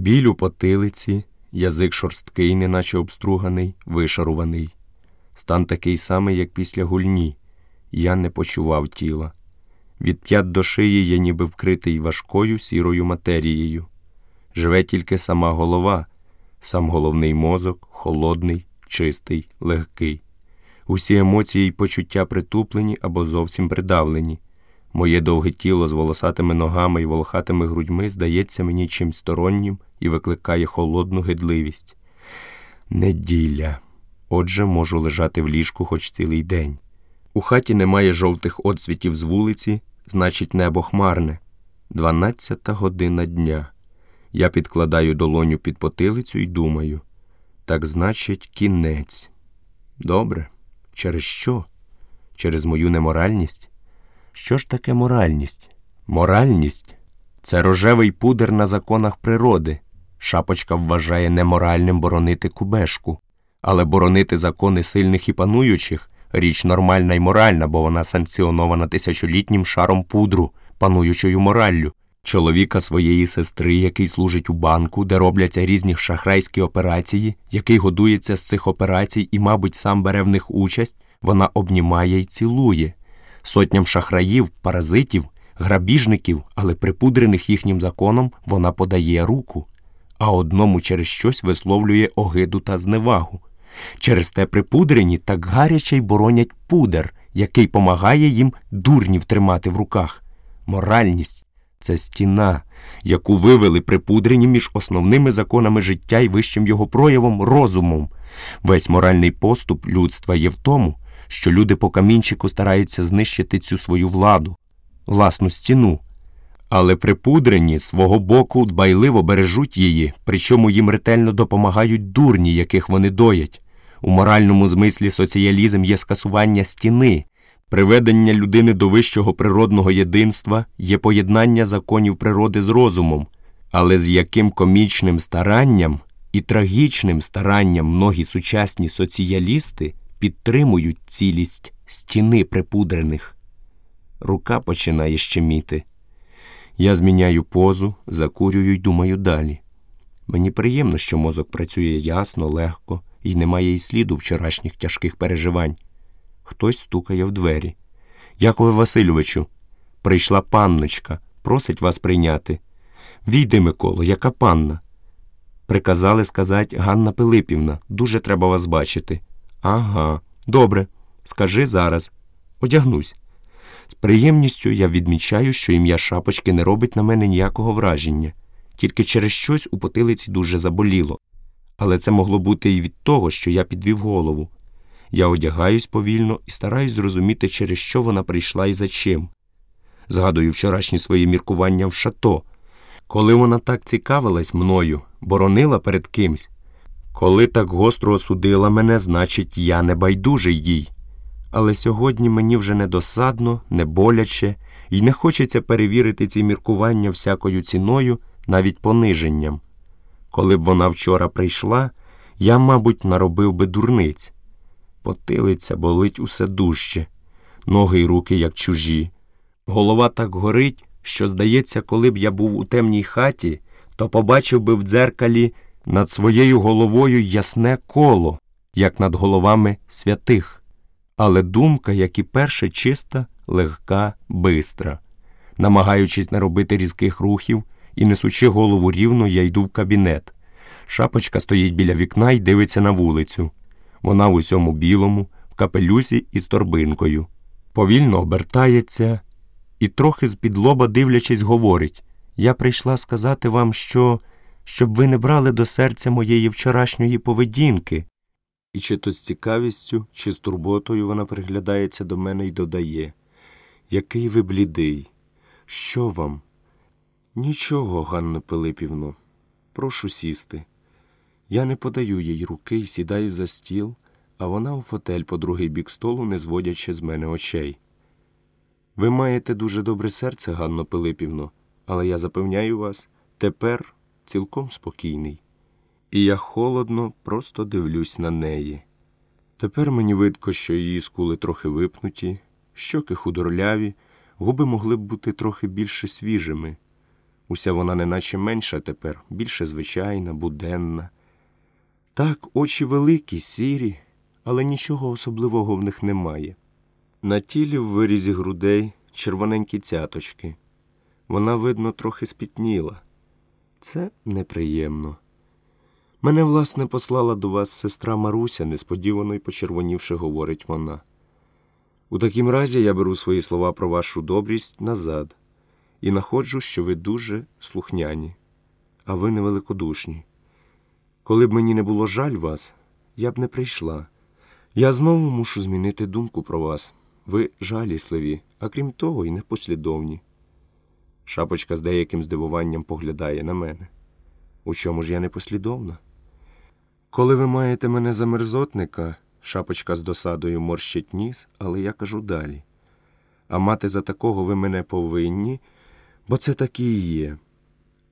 Біль у потилиці, язик шорсткий, неначе обструганий, вишаруваний. Стан такий самий, як після гульні. Я не почував тіла. Від п'ят до шиї я ніби вкритий важкою сірою матерією. Живе тільки сама голова, сам головний мозок, холодний, чистий, легкий. Усі емоції й почуття притуплені або зовсім придавлені. Моє довге тіло з волосатими ногами і волохатими грудьми здається мені чимсь стороннім і викликає холодну гидливість. Неділя. Отже, можу лежати в ліжку хоч цілий день. У хаті немає жовтих отсвітів з вулиці, значить, небо хмарне. Дванадцята година дня. Я підкладаю долоню під потилицю і думаю так значить, кінець. Добре. Через що? Через мою неморальність? Що ж таке моральність? Моральність це рожевий пудер на законах природи. Шапочка вважає неморальним боронити кубешку, але боронити закони сильних і пануючих річ нормальна і моральна, бо вона санкціонована тисячолітнім шаром пудру, пануючою мораллю, чоловіка своєї сестри, який служить у банку, де робляться різні шахрайські операції, який годується з цих операцій і, мабуть, сам бере в них участь, вона обнімає й цілує. Сотням шахраїв, паразитів, грабіжників, але припудрених їхнім законом, вона подає руку, а одному через щось висловлює огиду та зневагу. Через те припудрені так гаряче й боронять пудер, який помагає їм дурнів тримати в руках. Моральність це стіна, яку вивели припудрені між основними законами життя і вищим його проявом розумом. Весь моральний поступ людства є в тому, що люди по камінчику стараються знищити цю свою владу, власну стіну. Але припудрені свого боку дбайливо бережуть її, причому їм ретельно допомагають дурні, яких вони доять. У моральному змислі соціалізм є скасування стіни, приведення людини до вищого природного єдинства є поєднання законів природи з розумом, але з яким комічним старанням і трагічним старанням многі сучасні соціалісти підтримують цілість стіни припудрених. Рука починає щеміти. Я зміняю позу, закурюю й думаю далі. Мені приємно, що мозок працює ясно, легко і немає й сліду вчорашніх тяжких переживань. Хтось стукає в двері. Якове Васильовичу, прийшла панночка, просить вас прийняти. Війди, Миколо, яка панна? Приказали сказати Ганна Пилипівна, дуже треба вас бачити. Ага, добре, скажи зараз. Одягнусь. З приємністю я відмічаю, що ім'я шапочки не робить на мене ніякого враження, тільки через щось у потилиці дуже заболіло. Але це могло бути і від того, що я підвів голову. Я одягаюсь повільно і стараюсь зрозуміти, через що вона прийшла і за чим. Згадую вчорашні свої міркування в шато, коли вона так цікавилась мною, боронила перед кимсь. Коли так гостро осудила мене, значить, я не байдужий їй. Але сьогодні мені вже не досадно, не боляче, і не хочеться перевірити ці міркування всякою ціною, навіть пониженням. Коли б вона вчора прийшла, я, мабуть, наробив би дурниць. Потилиця болить усе дужче, ноги й руки, як чужі. Голова так горить, що, здається, коли б я був у темній хаті, то побачив би в дзеркалі над своєю головою ясне коло, як над головами святих. Але думка, як і перше, чиста, легка, бистра. Намагаючись не робити різких рухів і несучи голову рівно, я йду в кабінет. Шапочка стоїть біля вікна і дивиться на вулицю. Вона в усьому білому, в капелюсі і з торбинкою. Повільно обертається і, трохи з під лоба дивлячись, говорить Я прийшла сказати вам, що щоб ви не брали до серця моєї вчорашньої поведінки. І чи то з цікавістю, чи з турботою вона приглядається до мене і додає Який ви блідий? Що вам? Нічого, Ганно Пилипівно. Прошу сісти. Я не подаю їй руки і сідаю за стіл, а вона у фотель по другий бік столу, не зводячи з мене очей. Ви маєте дуже добре серце, Ганно Пилипівно, але я запевняю вас, тепер цілком спокійний. І я холодно просто дивлюсь на неї. Тепер мені видко, що її скули трохи випнуті, щоки худорляві, губи могли б бути трохи більше свіжими. Уся вона неначе менша тепер, більше звичайна, буденна. Так, очі великі, сірі, але нічого особливого в них немає. На тілі в вирізі грудей червоненькі цяточки. Вона, видно, трохи спітніла. Це неприємно. Мене, власне, послала до вас сестра Маруся, несподівано й почервонівши, говорить вона. У такім разі я беру свої слова про вашу добрість назад і находжу, що ви дуже слухняні, а ви невеликодушні. Коли б мені не було жаль вас, я б не прийшла. Я знову мушу змінити думку про вас. Ви жалісливі, а крім того, і непослідовні. Шапочка з деяким здивуванням поглядає на мене. У чому ж я непослідовна? Коли ви маєте мене за мерзотника, шапочка з досадою морщить ніс, але я кажу далі. А мати за такого ви мене повинні, бо це таки і є.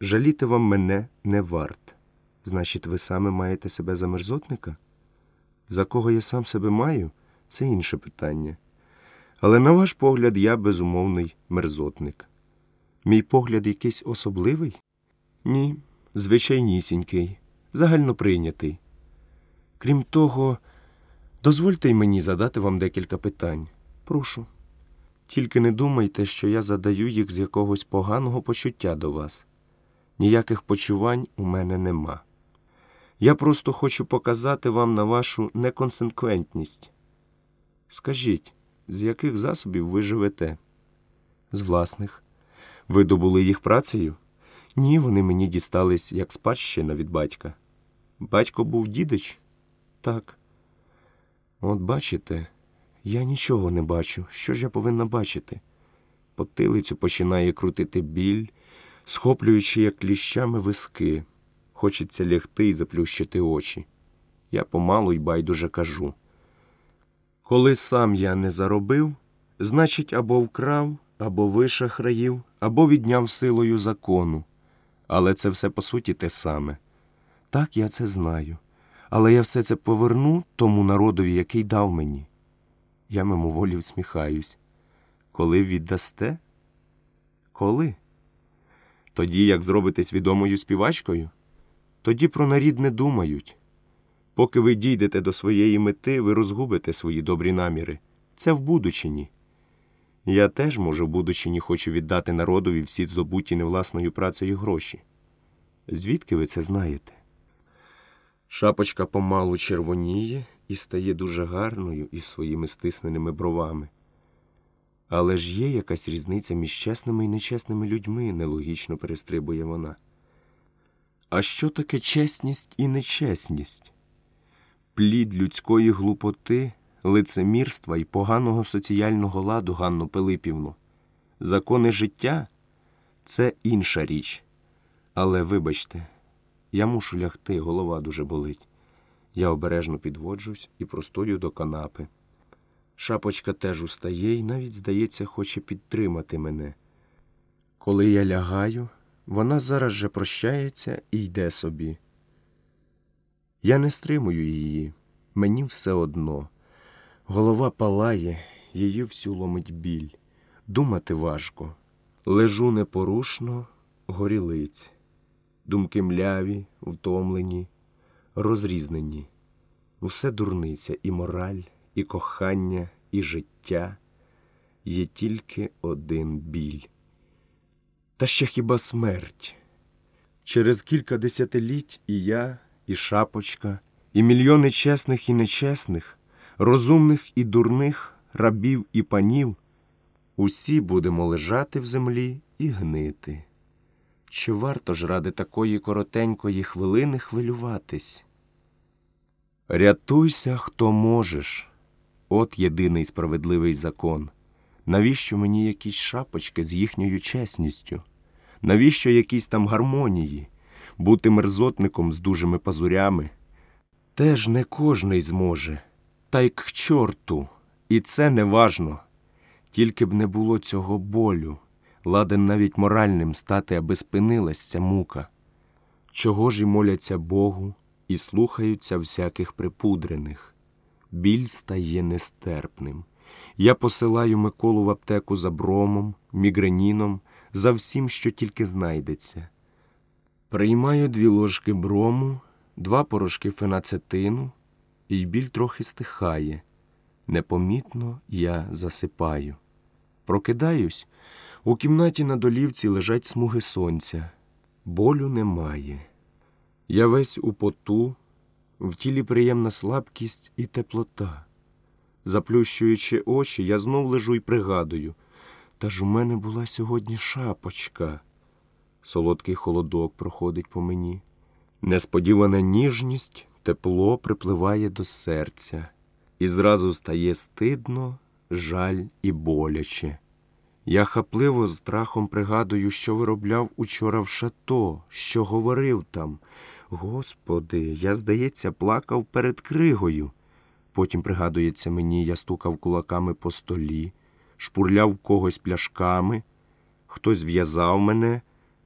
Жаліти вам мене не варт. Значить, ви саме маєте себе за мерзотника? За кого я сам себе маю, це інше питання. Але на ваш погляд, я безумовний мерзотник. Мій погляд якийсь особливий? Ні, звичайнісінький, загальноприйнятий. Крім того, дозвольте й мені задати вам декілька питань. Прошу. Тільки не думайте, що я задаю їх з якогось поганого почуття до вас. Ніяких почувань у мене нема. Я просто хочу показати вам на вашу неконсеквентність. Скажіть, з яких засобів ви живете? З власних. Ви добули їх працею? Ні, вони мені дістались як спадщина від батька. Батько був дідич? Так. От бачите, я нічого не бачу. Що ж я повинна бачити? Потилицю починає крутити біль, схоплюючи, як кліщами виски. Хочеться лягти і заплющити очі. Я помалу й байдуже кажу. Коли сам я не заробив, значить, або вкрав, або вишахраїв, або відняв силою закону. Але це все по суті те саме. Так я це знаю. Але я все це поверну тому народові, який дав мені. Я мимоволі всміхаюсь. Коли віддасте? Коли? Тоді, як зробитесь відомою співачкою? Тоді про нарід не думають. Поки ви дійдете до своєї мети, ви розгубите свої добрі наміри. Це в будучині. Я теж, може, в будучині хочу віддати народові всі здобуті невласною працею гроші. Звідки ви це знаєте? Шапочка помалу червоніє і стає дуже гарною із своїми стисненими бровами. Але ж є якась різниця між чесними і нечесними людьми, нелогічно перестрибує вона. А що таке чесність і нечесність? Плід людської глупоти, лицемірства і поганого соціального ладу, Ганну Пилипівну. Закони життя це інша річ. Але вибачте, я мушу лягти, голова дуже болить. Я обережно підводжусь і простою до канапи. Шапочка теж устає і навіть, здається, хоче підтримати мене. Коли я лягаю, вона зараз же прощається і йде собі. Я не стримую її, мені все одно. Голова палає, її всю ломить біль. Думати важко. Лежу непорушно, горілиць. Думки мляві, втомлені, розрізнені. Все дурниця і мораль, і кохання, і життя. Є тільки один біль. Та ще хіба смерть? Через кілька десятиліть і я, і шапочка, і мільйони чесних і нечесних, розумних і дурних, рабів і панів, усі будемо лежати в землі і гнити. Чи варто ж ради такої коротенької хвилини хвилюватись? Рятуйся, хто можеш. От єдиний справедливий закон. Навіщо мені якісь шапочки з їхньою чесністю? Навіщо якісь там гармонії, бути мерзотником з дужими пазурями? Теж не кожний зможе, та й к чорту, і це не важно. Тільки б не було цього болю, ладен навіть моральним стати, аби спинилась ця мука. Чого ж і моляться Богу і слухаються всяких припудрених. Біль стає нестерпним. Я посилаю Миколу в аптеку за бромом, мігреніном, за всім, що тільки знайдеться. Приймаю дві ложки брому, два порошки фенацетину, і біль трохи стихає. Непомітно я засипаю. Прокидаюсь, у кімнаті на долівці лежать смуги сонця. Болю немає. Я весь у поту, в тілі приємна слабкість і теплота. Заплющуючи очі, я знов лежу й пригадую. Та ж у мене була сьогодні шапочка. Солодкий холодок проходить по мені. Несподівана ніжність, тепло припливає до серця, і зразу стає стидно, жаль і боляче. Я хапливо з страхом пригадую, що виробляв учора в шато, що говорив там. Господи, я, здається, плакав перед кригою. Потім пригадується мені, я стукав кулаками по столі, шпурляв когось пляшками, хтось в'язав мене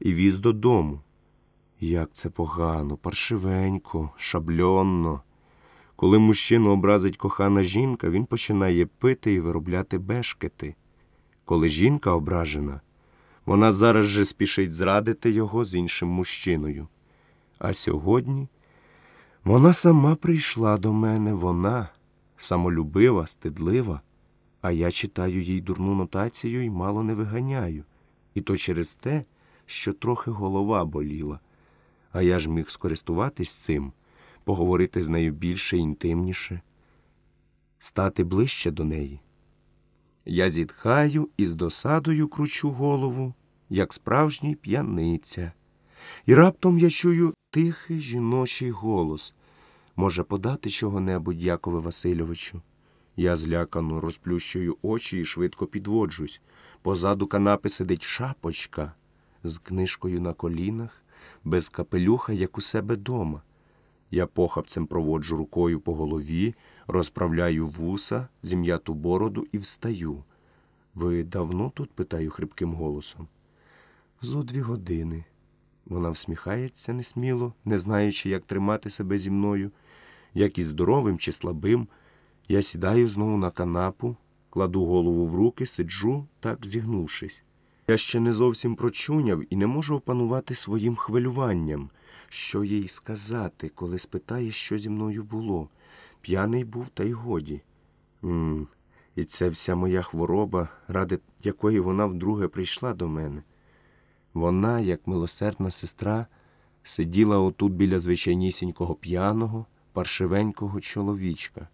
і віз додому. Як це погано, паршивенько, шабльонно. Коли мужчину образить кохана жінка, він починає пити і виробляти бешкети. Коли жінка ображена, вона зараз же спішить зрадити його з іншим мужчиною. А сьогодні вона сама прийшла до мене, вона самолюбива, стидлива, а я читаю їй дурну нотацію і мало не виганяю. І то через те, що трохи голова боліла. А я ж міг скористуватись цим, поговорити з нею більше, інтимніше, стати ближче до неї. Я зітхаю і з досадою кручу голову, як справжній п'яниця. І раптом я чую тихий жіночий голос. Може, подати чого-небудь, Якове Васильовичу? Я злякано розплющую очі і швидко підводжусь. Позаду канапи сидить шапочка з книжкою на колінах, без капелюха, як у себе дома. Я похапцем проводжу рукою по голові, розправляю вуса, зім'яту бороду і встаю. Ви давно тут? питаю хрипким голосом. Зо дві години. Вона всміхається несміло, не знаючи, як тримати себе зі мною, як і здоровим чи слабим. Я сідаю знову на канапу, кладу голову в руки, сиджу, так зігнувшись. Я ще не зовсім прочуняв і не можу опанувати своїм хвилюванням, що їй сказати, коли спитає, що зі мною було. П'яний був, та й годі. м і це вся моя хвороба, ради якої вона вдруге прийшла до мене. Вона, як милосердна сестра, сиділа отут біля звичайнісінького п'яного, паршивенького чоловічка.